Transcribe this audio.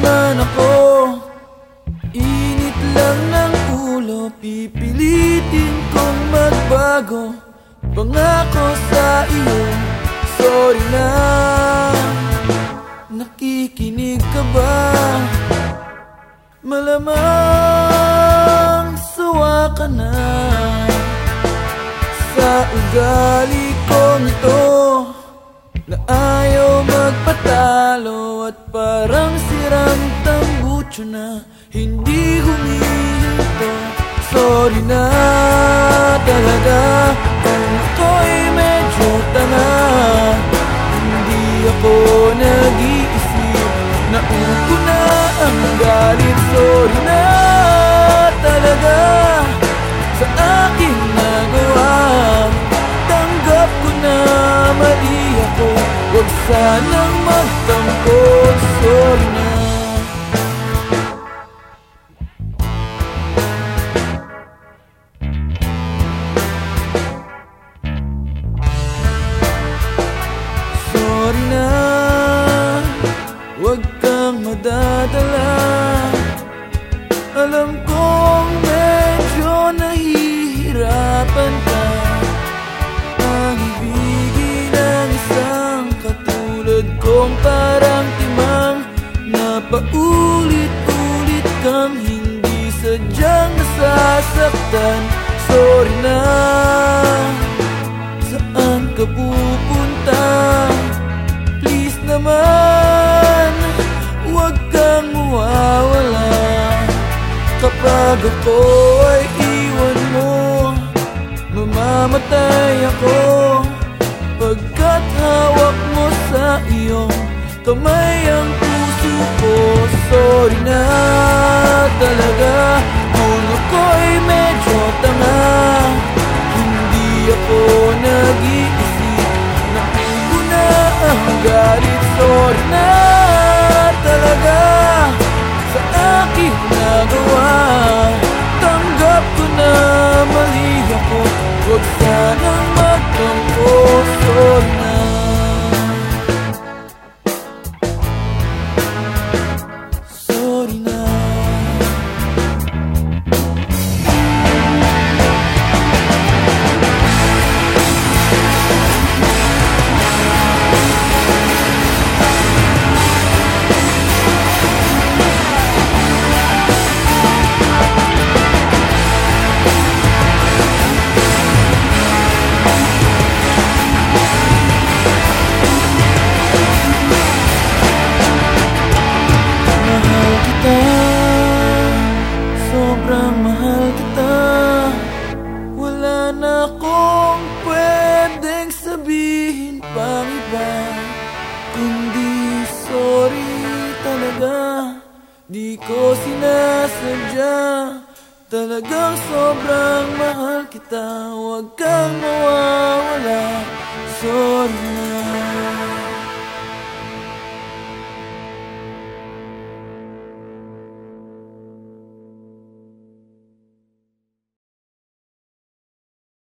naman ako. Init lang ng ulo Pipilitin kong magbago. Pangako sa iyo Sorry na. Nakikinig ka ba? Malamang sawa ka na. Sa ugali kong ito Na ayaw magpatalo at parang tambucho na Hindi humihinto. Sorry na talaga Kung ako'y medyo tanga. Hindi ako nag-iisip Naupo na ang galit Sorry na talaga. Sa aking nagawa Tanggap ko na mali ako. Huwag sanang magtampo Sorry na Huwag kang madadala. Alam kong medyo nahihirapan ka. Ang ibigin ng isang katulad kong parang timang Na paulit-ulit kang hindi sadyang nasasaktan. Sorry na. Saan ka pupunta? Please naman Ako ay iwan mo Mamamatay ako. Pagkat hawak mo sa iyong Kamay ang puso ko Sorry na talaga akong pwedeng sabihin pang iba. Kundi sorry talaga. Di ko sinasadya. Talagang sobrang mahal kita. Huwag kang mawawala. Sorry